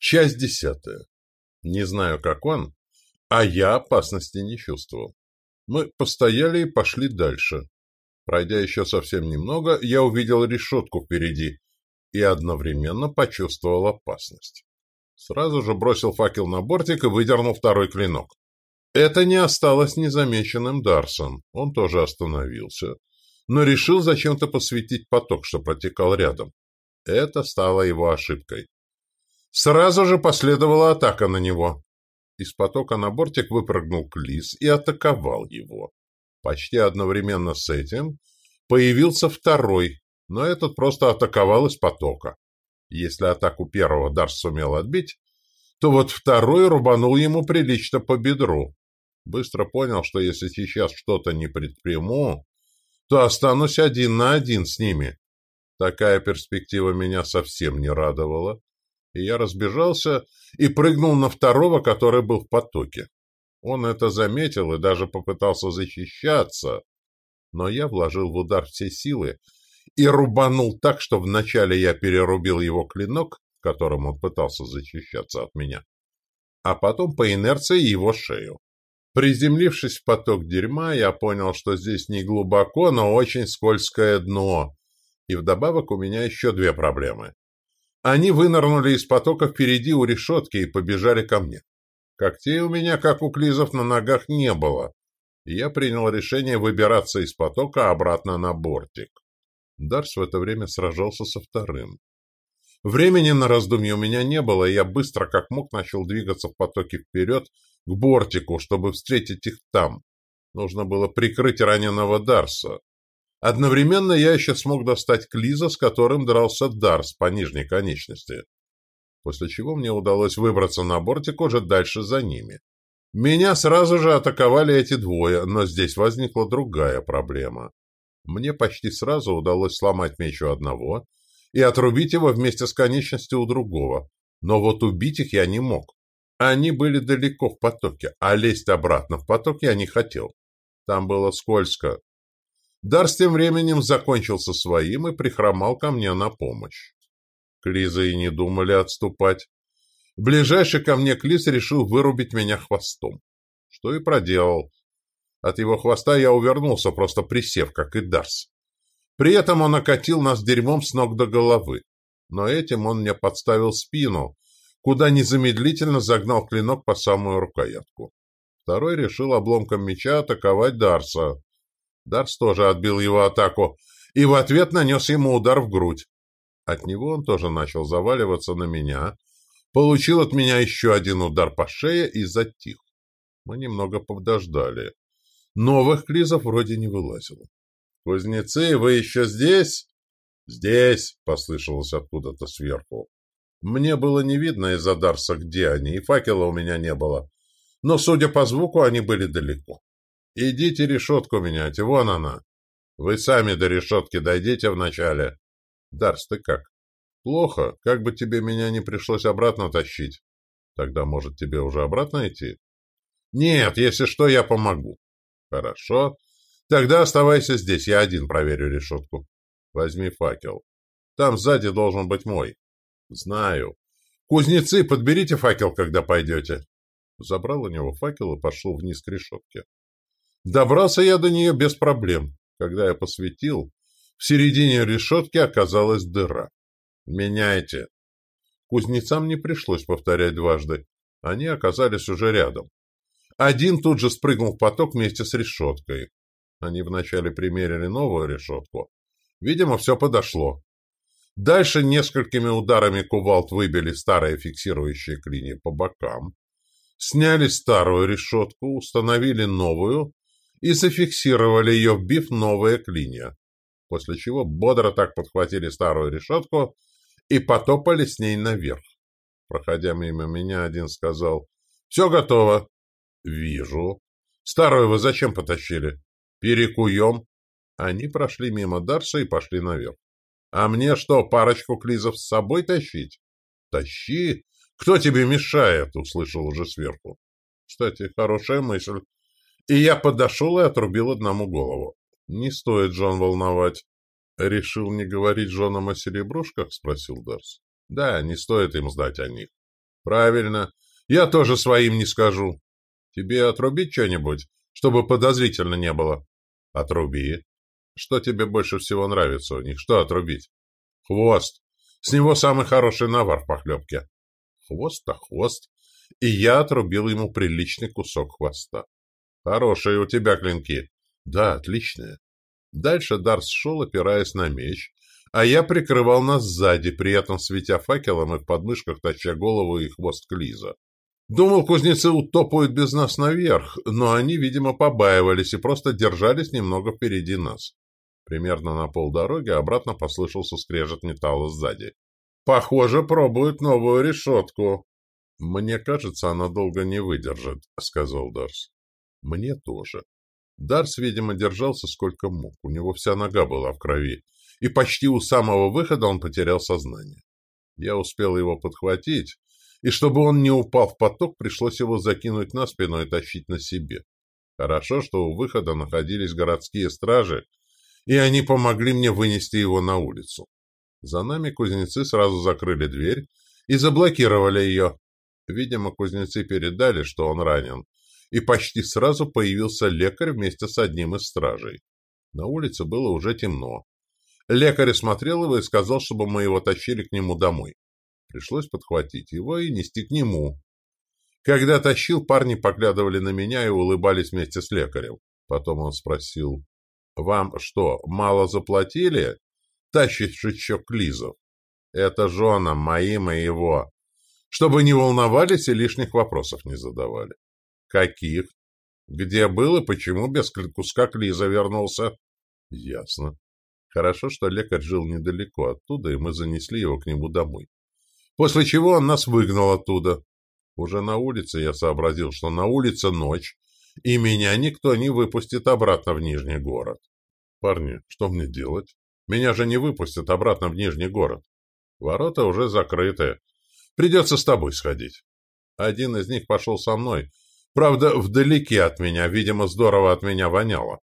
Часть десятая. Не знаю, как он, а я опасности не чувствовал. Мы постояли и пошли дальше. Пройдя еще совсем немного, я увидел решетку впереди и одновременно почувствовал опасность. Сразу же бросил факел на бортик и выдернул второй клинок. Это не осталось незамеченным Дарсом. Он тоже остановился, но решил зачем-то посветить поток, что протекал рядом. Это стало его ошибкой. Сразу же последовала атака на него. Из потока на бортик выпрыгнул Клис и атаковал его. Почти одновременно с этим появился второй, но этот просто атаковал из потока. Если атаку первого Дарс сумел отбить, то вот второй рубанул ему прилично по бедру. Быстро понял, что если сейчас что-то не предприму, то останусь один на один с ними. Такая перспектива меня совсем не радовала, и я разбежался и прыгнул на второго, который был в потоке. Он это заметил и даже попытался защищаться, но я вложил в удар все силы и рубанул так, что вначале я перерубил его клинок, которым он пытался защищаться от меня, а потом по инерции его шею. Приземлившись в поток дерьма, я понял, что здесь не глубоко, но очень скользкое дно, и вдобавок у меня еще две проблемы. Они вынырнули из потока впереди у решетки и побежали ко мне. Когтей у меня, как у клизов, на ногах не было, я принял решение выбираться из потока обратно на бортик. Дарс в это время сражался со вторым. Времени на раздумье у меня не было, и я быстро, как мог, начал двигаться в потоке вперед к бортику, чтобы встретить их там. Нужно было прикрыть раненого Дарса. Одновременно я еще смог достать Клиза, с которым дрался Дарс по нижней конечности после чего мне удалось выбраться на бортик уже дальше за ними. Меня сразу же атаковали эти двое, но здесь возникла другая проблема. Мне почти сразу удалось сломать меч у одного и отрубить его вместе с конечностью у другого, но вот убить их я не мог. Они были далеко в потоке, а лезть обратно в поток я не хотел. Там было скользко. Дарс тем временем закончился своим и прихромал ко мне на помощь. Клизы и не думали отступать. Ближайший ко мне Клиз решил вырубить меня хвостом. Что и проделал. От его хвоста я увернулся, просто присев, как и Дарс. При этом он окатил нас дерьмом с ног до головы. Но этим он мне подставил спину, куда незамедлительно загнал клинок по самую рукоятку. Второй решил обломком меча атаковать Дарса. Дарс тоже отбил его атаку и в ответ нанес ему удар в грудь. От него он тоже начал заваливаться на меня, получил от меня еще один удар по шее и затих. Мы немного подождали. Новых клизов вроде не вылазило. «Кузнецы, вы еще здесь?» «Здесь!» — послышалось откуда-то сверху. Мне было не видно из-за Дарса, где они, и факела у меня не было. Но, судя по звуку, они были далеко. «Идите решетку менять, вон она. Вы сами до решетки дойдите вначале. Дарс, ты как? Плохо. Как бы тебе меня не пришлось обратно тащить. Тогда, может, тебе уже обратно идти? Нет, если что, я помогу. Хорошо. Тогда оставайся здесь, я один проверю решетку. Возьми факел. Там сзади должен быть мой. Знаю. Кузнецы, подберите факел, когда пойдете. Забрал у него факел и пошел вниз к решетке. Добрался я до нее без проблем. Когда я посветил, в середине решетки оказалась дыра. «Меняйте!» Кузнецам не пришлось повторять дважды. Они оказались уже рядом. Один тут же спрыгнул в поток вместе с решеткой. Они вначале примерили новую решетку. Видимо, все подошло. Дальше несколькими ударами кувалд выбили старые фиксирующие клинья по бокам, сняли старую решетку, установили новую и зафиксировали ее, вбив новые клинья после чего бодро так подхватили старую решетку и потопали с ней наверх. Проходя мимо меня, один сказал, «Все готово». «Вижу». «Старую вы зачем потащили?» «Перекуем». Они прошли мимо Дарса и пошли наверх. «А мне что, парочку клизов с собой тащить?» «Тащи! Кто тебе мешает?» — услышал уже сверху. Кстати, хорошая мысль. И я подошел и отрубил одному голову. Не стоит Джон волновать. Решил не говорить женам о серебрушках? Спросил Дарс. Да, не стоит им знать о них. Правильно. Я тоже своим не скажу. Тебе отрубить что-нибудь, чтобы подозрительно не было? Отруби. Что тебе больше всего нравится у них? Что отрубить? Хвост. С него самый хороший навар в похлебке. Хвост-то хвост. И я отрубил ему приличный кусок хвоста. Хорошие у тебя клинки. Да, отличные. Дальше Дарс шел, опираясь на меч, а я прикрывал нас сзади, при этом светя факелом и в подмышках таща голову и хвост Клиза. Думал, кузнецы утопают без нас наверх, но они, видимо, побаивались и просто держались немного впереди нас. Примерно на полдороги обратно послышался скрежет металла сзади. «Похоже, пробуют новую решетку». «Мне кажется, она долго не выдержит», — сказал Дарс. «Мне тоже». Дарс, видимо, держался сколько мог. У него вся нога была в крови и почти у самого выхода он потерял сознание. Я успел его подхватить, и чтобы он не упал в поток, пришлось его закинуть на спину и тащить на себе. Хорошо, что у выхода находились городские стражи, и они помогли мне вынести его на улицу. За нами кузнецы сразу закрыли дверь и заблокировали ее. Видимо, кузнецы передали, что он ранен, и почти сразу появился лекарь вместе с одним из стражей. На улице было уже темно, Лекарь смотрел его и сказал, чтобы мы его тащили к нему домой. Пришлось подхватить его и нести к нему. Когда тащил, парни поглядывали на меня и улыбались вместе с лекарем. Потом он спросил, «Вам что, мало заплатили? Тащить жучок Лизов? Это жена мои моего. Чтобы не волновались и лишних вопросов не задавали». «Каких? Где был и почему без куска Клиза вернулся?» «Ясно. Хорошо, что лекарь жил недалеко оттуда, и мы занесли его к нему домой. После чего он нас выгнал оттуда. Уже на улице я сообразил, что на улице ночь, и меня никто не выпустит обратно в Нижний город. Парни, что мне делать? Меня же не выпустят обратно в Нижний город. Ворота уже закрыты. Придется с тобой сходить. Один из них пошел со мной. Правда, вдалеке от меня, видимо, здорово от меня воняло.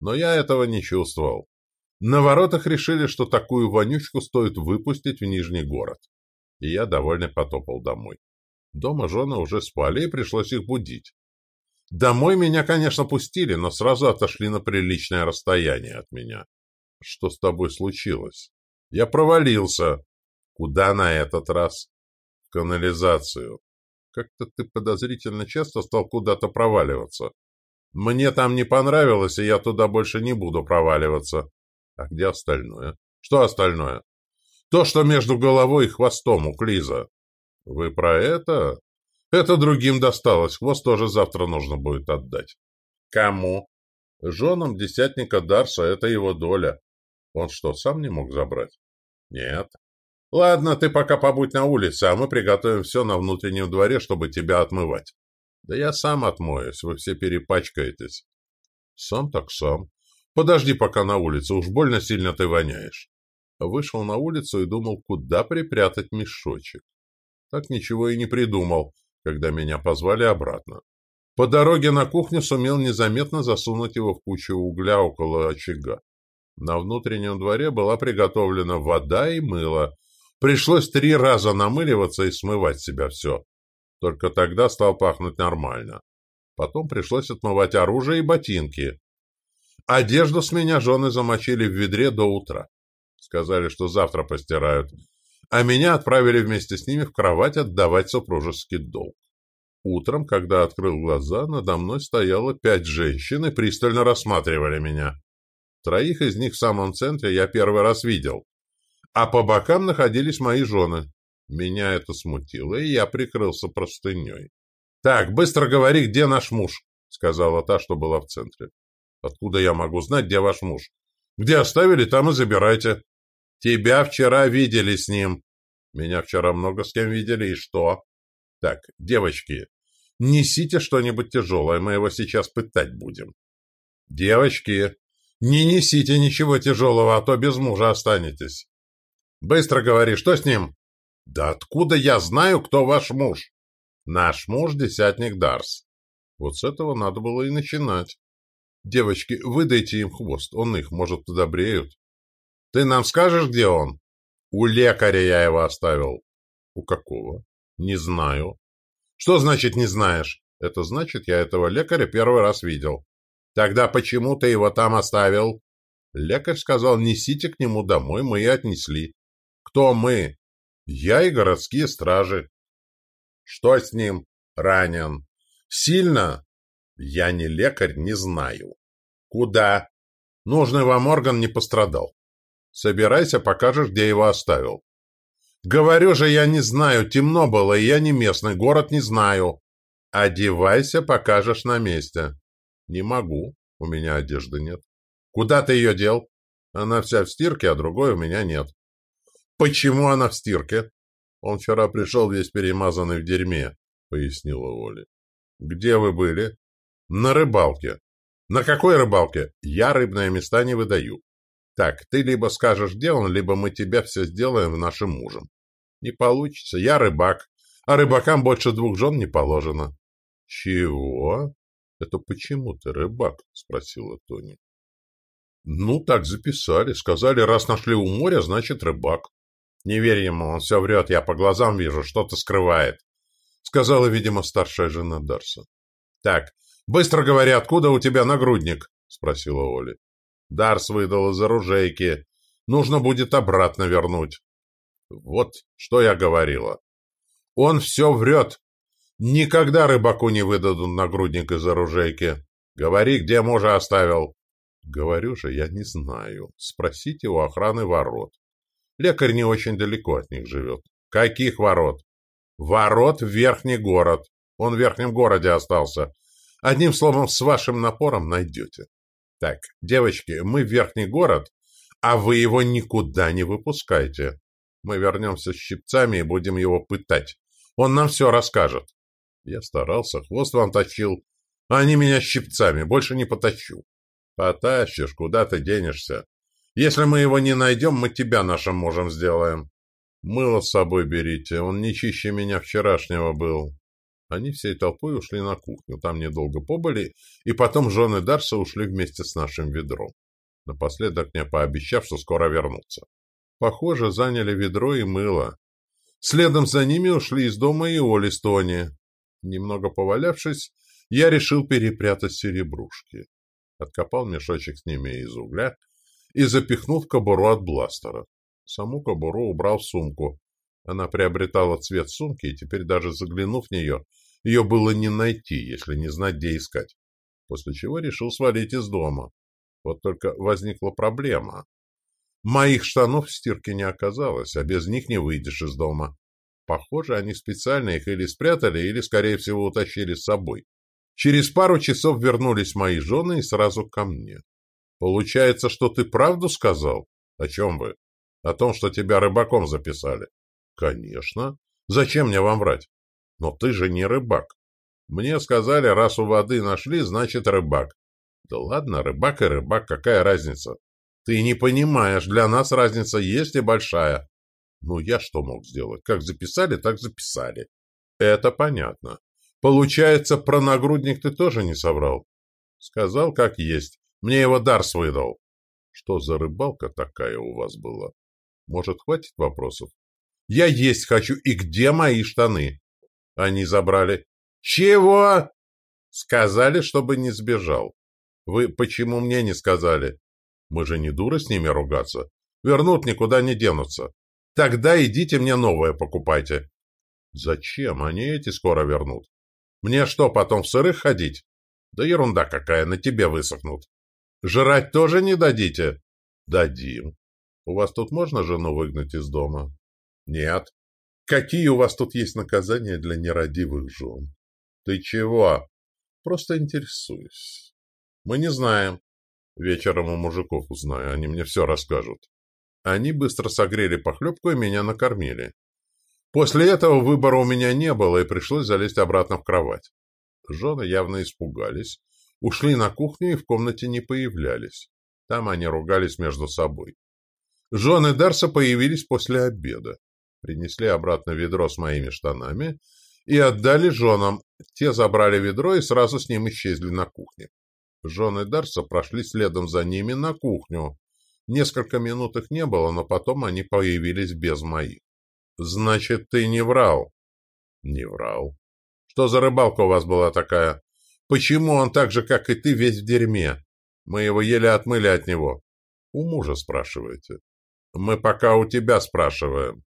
Но я этого не чувствовал. На воротах решили, что такую вонючку стоит выпустить в Нижний город. И я довольно потопал домой. Дома жены уже спали, и пришлось их будить. Домой меня, конечно, пустили, но сразу отошли на приличное расстояние от меня. Что с тобой случилось? Я провалился. Куда на этот раз? В канализацию. Как-то ты подозрительно часто стал куда-то проваливаться. Мне там не понравилось, и я туда больше не буду проваливаться. А где остальное? Что остальное? То, что между головой и хвостом у Клиза. Вы про это? Это другим досталось. Хвост тоже завтра нужно будет отдать. Кому? Женам десятника Дарса это его доля. Он что, сам не мог забрать? Нет. Ладно, ты пока побудь на улице, а мы приготовим все на внутреннем дворе, чтобы тебя отмывать. Да я сам отмоюсь, вы все перепачкаетесь. Сам так сам. Подожди пока на улице, уж больно сильно ты воняешь. Вышел на улицу и думал, куда припрятать мешочек. Так ничего и не придумал, когда меня позвали обратно. По дороге на кухню сумел незаметно засунуть его в кучу угля около очага. На внутреннем дворе была приготовлена вода и мыло. Пришлось три раза намыливаться и смывать себя все. Только тогда стал пахнуть нормально. Потом пришлось отмывать оружие и ботинки. Одежду с меня жены замочили в ведре до утра. Сказали, что завтра постирают. А меня отправили вместе с ними в кровать отдавать супружеский долг. Утром, когда открыл глаза, надо мной стояло пять женщин и пристально рассматривали меня. Троих из них в самом центре я первый раз видел. А по бокам находились мои жены. Меня это смутило, и я прикрылся простыней. «Так, быстро говори, где наш муж?» — сказала та, что была в центре. Откуда я могу знать, где ваш муж? Где оставили, там и забирайте. Тебя вчера видели с ним. Меня вчера много с кем видели, и что? Так, девочки, несите что-нибудь тяжелое, мы его сейчас пытать будем. Девочки, не несите ничего тяжелого, а то без мужа останетесь. Быстро говори, что с ним? Да откуда я знаю, кто ваш муж? Наш муж — десятник Дарс. Вот с этого надо было и начинать. Девочки, выдайте им хвост, он их, может, подобреют. Ты нам скажешь, где он? У лекаря я его оставил. У какого? Не знаю. Что значит «не знаешь»? Это значит, я этого лекаря первый раз видел. Тогда почему ты его там оставил? Лекарь сказал, несите к нему домой, мы и отнесли. Кто мы? Я и городские стражи. Что с ним? Ранен. Сильно? Я не лекарь, не знаю. Куда? Нужный вам орган не пострадал. Собирайся, покажешь, где его оставил. Говорю же, я не знаю, темно было, и я не местный, город не знаю. Одевайся, покажешь на месте. Не могу, у меня одежды нет. Куда ты ее дел? Она вся в стирке, а другой у меня нет. Почему она в стирке? Он вчера пришел весь перемазанный в дерьме, пояснила Оля. Где вы были? На рыбалке. На какой рыбалке? Я рыбные места не выдаю. Так, ты либо скажешь, где он, либо мы тебя все сделаем в нашим мужем. Не получится, я рыбак, а рыбакам больше двух жен не положено. Чего? Это почему ты рыбак? Спросила Тони. Ну, так записали. Сказали, раз нашли у моря, значит рыбак. Не верь ему, он все врет, я по глазам вижу, что-то скрывает. Сказала, видимо, старшая жена Дарса. Так, быстро говори, откуда у тебя нагрудник? Спросила Оля. Дарс выдал из оружейки. Нужно будет обратно вернуть. Вот что я говорила. Он все врет. Никогда рыбаку не выдадут нагрудник из оружейки. Говори, где мужа оставил. Говорю же, я не знаю. Спросите у охраны ворот. Лекарь не очень далеко от них живет. Каких ворот? Ворот в верхний город. Он в верхнем городе остался. Одним словом, с вашим напором найдете. Так, девочки, мы в верхний город, а вы его никуда не выпускайте. Мы вернемся с щипцами и будем его пытать. Он нам все расскажет. Я старался, хвост вам точил. А они меня щипцами, больше не потащу. Потащишь, куда ты денешься. Если мы его не найдем, мы тебя нашим мужем сделаем. Мыло с собой берите, он не чище меня вчерашнего был. Они всей толпой ушли на кухню, там недолго побыли, и потом жены Дарса ушли вместе с нашим ведром, напоследок мне пообещав, что скоро вернутся. Похоже, заняли ведро и мыло. Следом за ними ушли из дома и Оли с Тони. Немного повалявшись, я решил перепрятать серебрушки. Откопал мешочек с ними из угля и запихнул в кобуру от бластера. Саму кобуру убрал в сумку. Она приобретала цвет сумки, и теперь даже заглянув в нее, ее было не найти, если не знать, где искать. После чего решил свалить из дома. Вот только возникла проблема. Моих штанов в стирке не оказалось, а без них не выйдешь из дома. Похоже, они специально их или спрятали, или, скорее всего, утащили с собой. Через пару часов вернулись мои жены и сразу ко мне. Получается, что ты правду сказал? О чем вы? О том, что тебя рыбаком записали. Конечно. Зачем мне вам врать? Но ты же не рыбак. Мне сказали, раз у воды нашли, значит рыбак. Да ладно, рыбак и рыбак, какая разница? Ты не понимаешь, для нас разница есть и большая. Ну, я что мог сделать? Как записали, так записали. Это понятно. Получается, про нагрудник ты тоже не соврал? Сказал, как есть. Мне его Дарс выдал. Что за рыбалка такая у вас была? Может, хватит вопросов? Я есть хочу, и где мои штаны? Они забрали. Чего? Сказали, чтобы не сбежал. Вы почему мне не сказали? Мы же не дуры с ними ругаться. Вернут, никуда не денутся. Тогда идите мне новое покупайте. Зачем? Они эти скоро вернут. Мне что, потом в сырых ходить? Да ерунда какая, на тебе высохнут. Жрать тоже не дадите? Дадим. У вас тут можно жену выгнать из дома? Нет. Какие у вас тут есть наказания для нерадивых жен? Ты чего? Просто интересуюсь. Мы не знаем. Вечером у мужиков узнаю, они мне все расскажут. Они быстро согрели похлебку и меня накормили. После этого выбора у меня не было, и пришлось залезть обратно в кровать. Жены явно испугались, ушли на кухню и в комнате не появлялись. Там они ругались между собой. Жены Дарса появились после обеда принесли обратно ведро с моими штанами и отдали женам. Те забрали ведро и сразу с ним исчезли на кухне. Жены Дарса прошли следом за ними на кухню. Несколько минут их не было, но потом они появились без моих. «Значит, ты не врал?» Не врал. Что за рыбалка у вас была такая? Почему он так же, как и ты, весь в дерьме? Мы его еле отмыли от него. У мужа спрашиваете. Мы пока у тебя спрашиваем.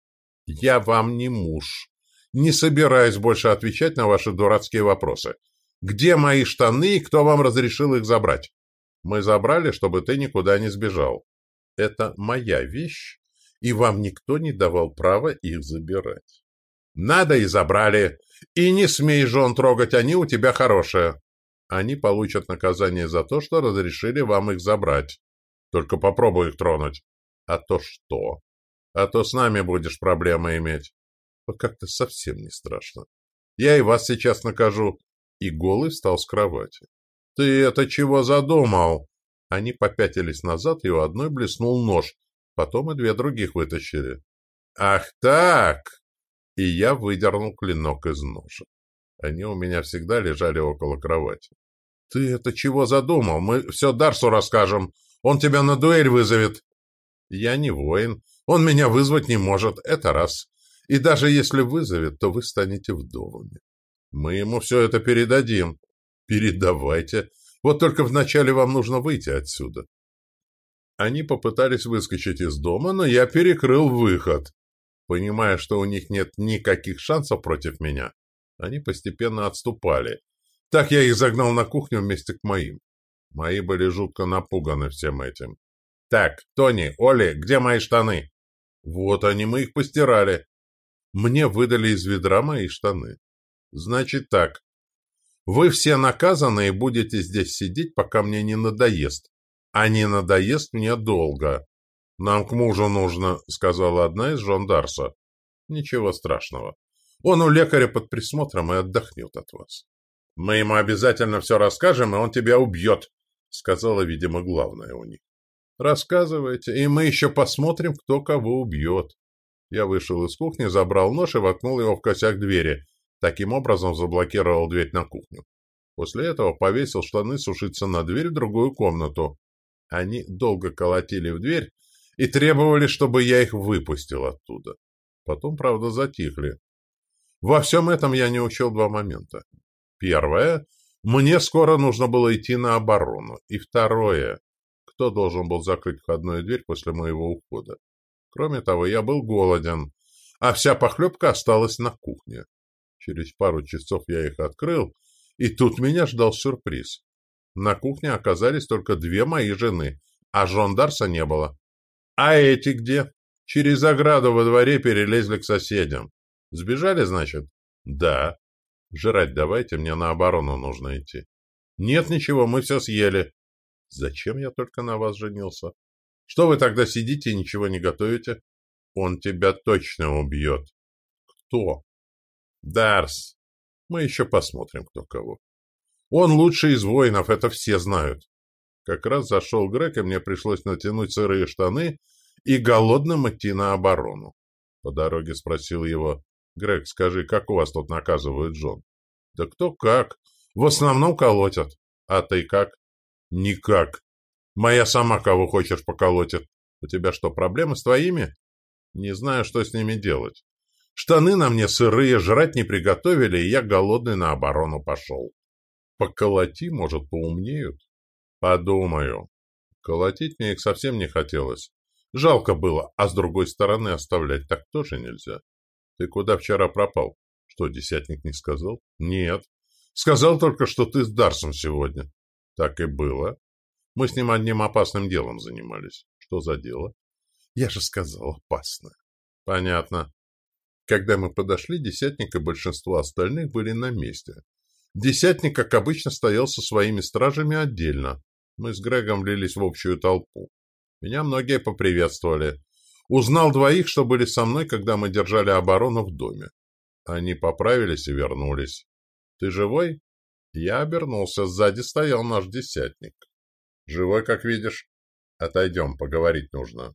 Я вам не муж. Не собираюсь больше отвечать на ваши дурацкие вопросы. Где мои штаны и кто вам разрешил их забрать? Мы забрали, чтобы ты никуда не сбежал. Это моя вещь, и вам никто не давал права их забирать. Надо и забрали. И не смей жен трогать, они у тебя хорошие. Они получат наказание за то, что разрешили вам их забрать. Только попробуй их тронуть. А то что? А то с нами будешь проблемы иметь. Вот как-то совсем не страшно. Я и вас сейчас накажу. И голый встал с кровати. Ты это чего задумал? Они попятились назад, и у одной блеснул нож. Потом и две других вытащили. Ах так! И я выдернул клинок из ножа. Они у меня всегда лежали около кровати. «Ты это чего задумал? Мы все Дарсу расскажем. Он тебя на дуэль вызовет». «Я не воин. Он меня вызвать не может. Это раз. И даже если вызовет, то вы станете вдовами. Мы ему все это передадим. Передавайте. Вот только вначале вам нужно выйти отсюда. Они попытались выскочить из дома, но я перекрыл выход. Понимая, что у них нет никаких шансов против меня, они постепенно отступали. Так я их загнал на кухню вместе к моим. Мои были жутко напуганы всем этим. «Так, Тони, Оли, где мои штаны?» «Вот они, мы их постирали. Мне выдали из ведра мои штаны. Значит так. Вы все наказаны и будете здесь сидеть, пока мне не надоест. А не надоест мне долго. Нам к мужу нужно, сказала одна из жен. Ничего страшного. Он у лекаря под присмотром и отдохнет от вас. Мы ему обязательно все расскажем, и он тебя убьет, сказала, видимо, главное у них. Рассказывайте, и мы еще посмотрим, кто кого убьет. Я вышел из кухни, забрал нож и воткнул его в косяк двери. Таким образом заблокировал дверь на кухню. После этого повесил штаны сушиться на дверь в другую комнату. Они долго колотили в дверь и требовали, чтобы я их выпустил оттуда. Потом, правда, затихли. Во всем этом я не учел два момента. Первое. Мне скоро нужно было идти на оборону. И второе. Кто должен был закрыть входную дверь после моего ухода? Кроме того, я был голоден, а вся похлебка осталась на кухне. Через пару часов я их открыл, и тут меня ждал сюрприз. На кухне оказались только две мои жены, а жен Дарса не было. А эти где? Через ограду во дворе перелезли к соседям. Сбежали, значит? Да. Жрать давайте, мне на оборону нужно идти. Нет ничего, мы все съели. Зачем я только на вас женился? Что вы тогда сидите и ничего не готовите? Он тебя точно убьет. Кто? Дарс. Мы еще посмотрим, кто кого. Он лучший из воинов, это все знают. Как раз зашел Грег, и мне пришлось натянуть сырые штаны и голодным идти на оборону. По дороге спросил его, «Грег, скажи, как у вас тут наказывают Джон?» «Да кто как. В основном колотят. А ты как?» «Никак. Моя сама кого хочешь поколотит. У тебя что, проблемы с твоими? Не знаю, что с ними делать. Штаны на мне сырые, жрать не приготовили, и я голодный на оборону пошел. Поколоти, может, поумнеют? Подумаю. Колотить мне их совсем не хотелось. Жалко было, а с другой стороны оставлять так тоже нельзя. Ты куда вчера пропал? Что, десятник не сказал? Нет. Сказал только, что ты с Дарсом сегодня. Так и было. Мы с ним одним опасным делом занимались. Что за дело? Я же сказал, опасное. Понятно. Когда мы подошли, десятник и большинство остальных были на месте. Десятник, как обычно, стоял со своими стражами отдельно. Мы с Грегом влились в общую толпу. Меня многие поприветствовали. Узнал двоих, что были со мной, когда мы держали оборону в доме. Они поправились и вернулись. «Ты живой?» Я обернулся. Сзади стоял наш десятник. Живой, как видишь. Отойдем, поговорить нужно.